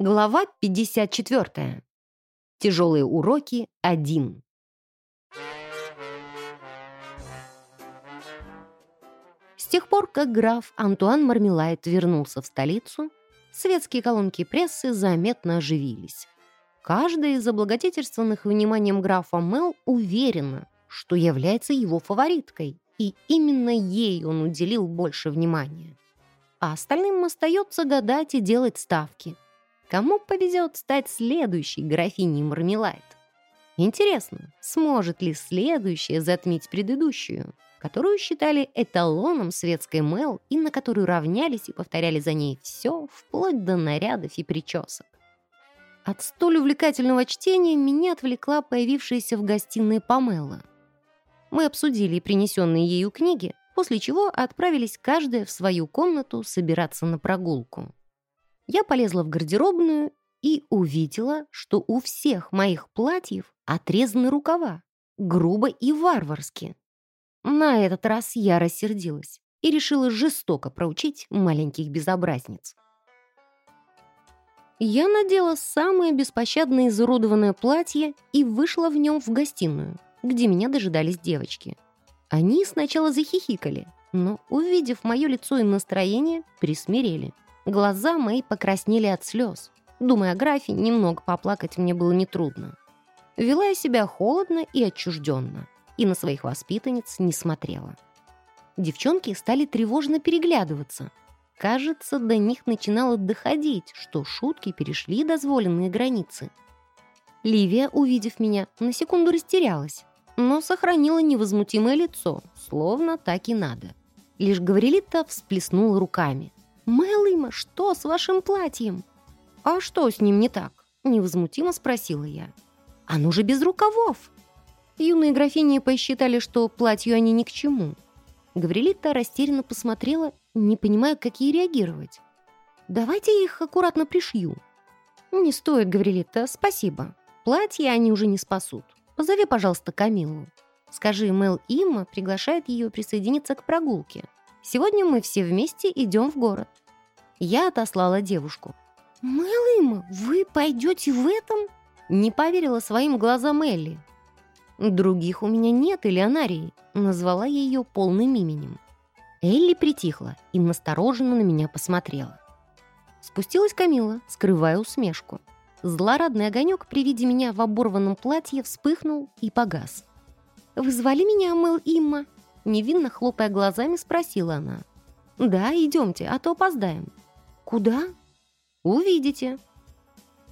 Глава 54. Тяжелые уроки 1. С тех пор, как граф Антуан Мармелайт вернулся в столицу, светские колонки прессы заметно оживились. Каждая из облагодетельствованных вниманием графа Мел уверена, что является его фавориткой, и именно ей он уделил больше внимания. А остальным остается гадать и делать ставки – Кому повезет стать следующей графиней Мармелайт? Интересно, сможет ли следующая затмить предыдущую, которую считали эталоном светской Мэл и на которую равнялись и повторяли за ней все, вплоть до нарядов и причесок? От столь увлекательного чтения меня отвлекла появившаяся в гостиной Памела. Мы обсудили принесенные ею книги, после чего отправились каждая в свою комнату собираться на прогулку. Я полезла в гардеробную и увидела, что у всех моих платьев отрезаны рукава, грубо и варварски. На этот раз я рассердилась и решила жестоко проучить маленьких безобразниц. Я надела самое беспощадное изуродованное платье и вышла в нем в гостиную, где меня дожидались девочки. Они сначала захихикали, но, увидев мое лицо и настроение, присмирели. Глаза мои покраснели от слез. Думая о графе, немного поплакать мне было нетрудно. Вела я себя холодно и отчужденно, и на своих воспитанниц не смотрела. Девчонки стали тревожно переглядываться. Кажется, до них начинало доходить, что шутки перешли дозволенные границы. Ливия, увидев меня, на секунду растерялась, но сохранила невозмутимое лицо, словно так и надо. Лишь Гаврилита всплеснула руками – «Мэлэйма, что с вашим платьем?» «А что с ним не так?» — невозмутимо спросила я. «Оно же без рукавов!» Юные графини посчитали, что платью они ни к чему. Гаврилита растерянно посмотрела, не понимая, как ей реагировать. «Давайте я их аккуратно пришью». «Не стоит, Гаврилита, спасибо. Платье они уже не спасут. Позови, пожалуйста, Камилу. Скажи, Мэл Имма приглашает ее присоединиться к прогулке. Сегодня мы все вместе идем в город. Я отослала девушку. «Мэлэйма, вы пойдете в этом?» Не поверила своим глазам Элли. «Других у меня нет, Элеонарии», назвала ее полным именем. Элли притихла и настороженно на меня посмотрела. Спустилась Камила, скрывая усмешку. Злорадный огонек при виде меня в оборванном платье вспыхнул и погас. «Вы звали меня, Мэл Имма?» Невинно хлопая глазами, спросила она. «Да, идемте, а то опоздаем». «Куда?» «Увидите».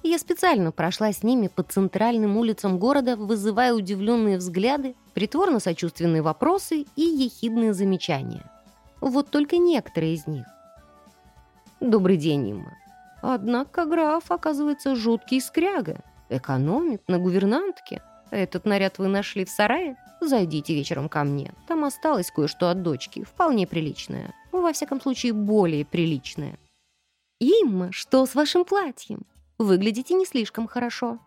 Я специально прошла с ними по центральным улицам города, вызывая удивленные взгляды, притворно-сочувственные вопросы и ехидные замечания. Вот только некоторые из них. «Добрый день, Имма. Однако граф, оказывается, жуткий скряга. Экономит на гувернантке. Этот наряд вы нашли в сарае? Зайдите вечером ко мне. Там осталось кое-что от дочки, вполне приличное. Во всяком случае, более приличное». «Имма, что с вашим платьем? Выглядите не слишком хорошо».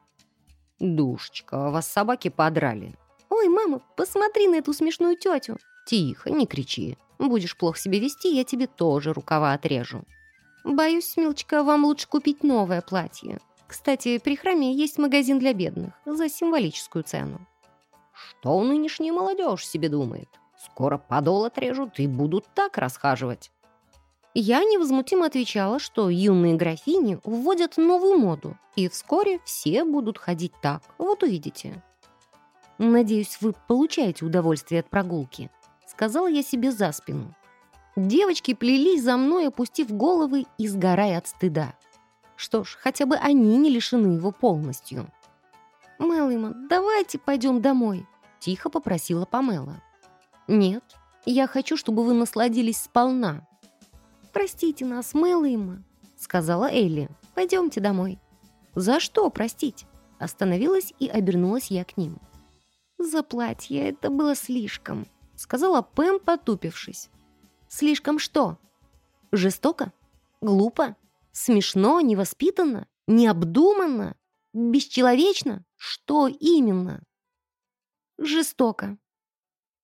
«Душечка, вас собаки подрали». «Ой, мама, посмотри на эту смешную тетю». «Тихо, не кричи. Будешь плохо себя вести, я тебе тоже рукава отрежу». «Боюсь, милочка, вам лучше купить новое платье. Кстати, при храме есть магазин для бедных за символическую цену». «Что нынешняя молодежь себе думает? Скоро подол отрежут и будут так расхаживать». Я невозмутимо отвечала, что юные графини вводят новую моду, и вскоре все будут ходить так, вот увидите. «Надеюсь, вы получаете удовольствие от прогулки», — сказала я себе за спину. Девочки плелись за мной, опустив головы и сгорая от стыда. Что ж, хотя бы они не лишены его полностью. «Меллима, давайте пойдем домой», — тихо попросила Памела. «Нет, я хочу, чтобы вы насладились сполна», «Простите нас, Мэлэйма», — сказала Элли. «Пойдемте домой». «За что простить?» Остановилась и обернулась я к ним. «За платье это было слишком», — сказала Пэм, потупившись. «Слишком что? Жестоко? Глупо? Смешно? Невоспитанно? Необдуманно? Бесчеловечно? Что именно?» «Жестоко».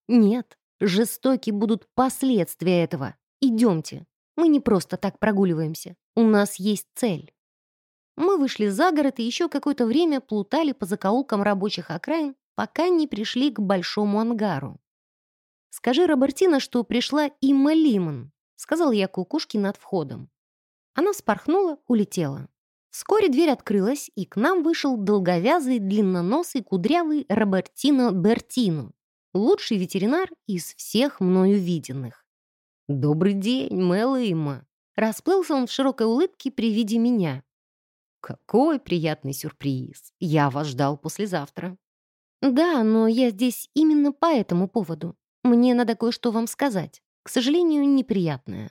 «Нет, жестоки будут последствия этого. Идемте». Мы не просто так прогуливаемся. У нас есть цель. Мы вышли за город и еще какое-то время плутали по закоулкам рабочих окраин, пока не пришли к большому ангару. «Скажи Робертина, что пришла Имма Лимон», — сказал я кукушке над входом. Она вспорхнула, улетела. Вскоре дверь открылась, и к нам вышел долговязый, длинноносый, кудрявый Робертино Бертино, лучший ветеринар из всех мною виденных. «Добрый день, Мэл Имма!» Расплылся он в широкой улыбке при виде меня. «Какой приятный сюрприз! Я вас ждал послезавтра». «Да, но я здесь именно по этому поводу. Мне надо кое-что вам сказать. К сожалению, неприятное».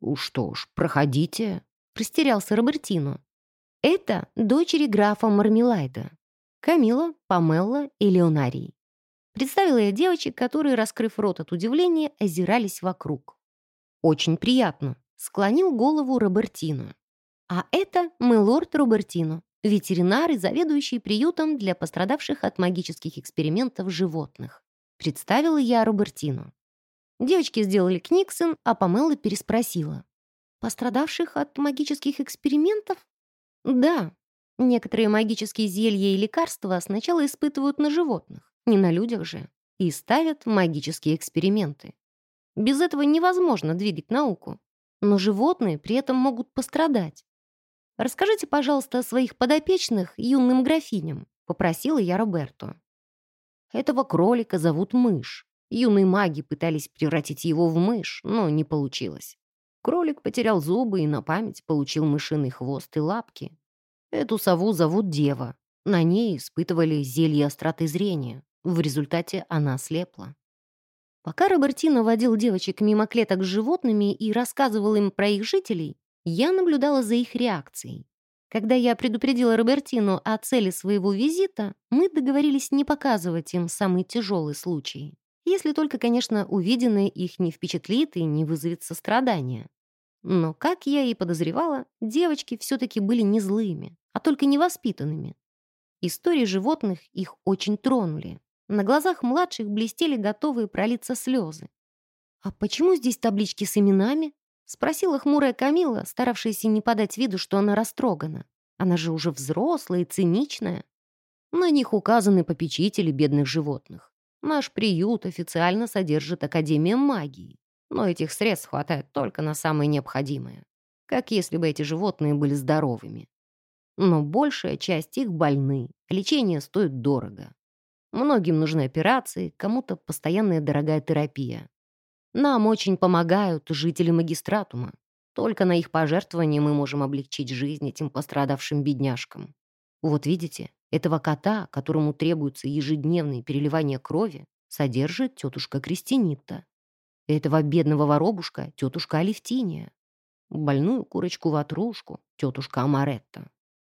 «Уж что ж, проходите», — растерялся Робертино. «Это дочери графа Мармелайда. Камила, Памелла и Леонарий». Представила я девочек, которые, раскрыв рот от удивления, озирались вокруг. «Очень приятно», — склонил голову Робертино. «А это мы лорд Робертино, ветеринар и заведующий приютом для пострадавших от магических экспериментов животных. Представила я Робертину. Девочки сделали книксон, а Памела переспросила. «Пострадавших от магических экспериментов?» «Да. Некоторые магические зелья и лекарства сначала испытывают на животных, не на людях же, и ставят магические эксперименты. Без этого невозможно двигать науку. Но животные при этом могут пострадать. «Расскажите, пожалуйста, о своих подопечных юным графиням», — попросила я Роберту. Этого кролика зовут Мышь. Юные маги пытались превратить его в мышь, но не получилось. Кролик потерял зубы и на память получил мышиный хвост и лапки. Эту сову зовут Дева. На ней испытывали зелье остроты зрения. В результате она слепла. Пока Робертино водил девочек мимо клеток с животными и рассказывал им про их жителей, я наблюдала за их реакцией. Когда я предупредила Робертину о цели своего визита, мы договорились не показывать им самый тяжелый случай. Если только, конечно, увиденное их не впечатлит и не вызовет сострадания. Но, как я и подозревала, девочки все-таки были не злыми, а только невоспитанными. Истории животных их очень тронули. На глазах младших блестели готовые пролиться слезы. «А почему здесь таблички с именами?» Спросила хмурая Камила, старавшаяся не подать виду, что она растрогана. Она же уже взрослая и циничная. На них указаны попечители бедных животных. Наш приют официально содержит Академия магии. Но этих средств хватает только на самое необходимое. Как если бы эти животные были здоровыми. Но большая часть их больны. Лечение стоит дорого. Многим нужны операции, кому-то постоянная дорогая терапия. Нам очень помогают жители магистратума. Только на их пожертвования мы можем облегчить жизнь этим пострадавшим бедняжкам. Вот видите, этого кота, которому требуется ежедневное переливание крови, содержит тетушка Кристинита. Этого бедного воробушка — тетушка Алевтиния. Больную курочку-ватрушку — тетушка Амаретта.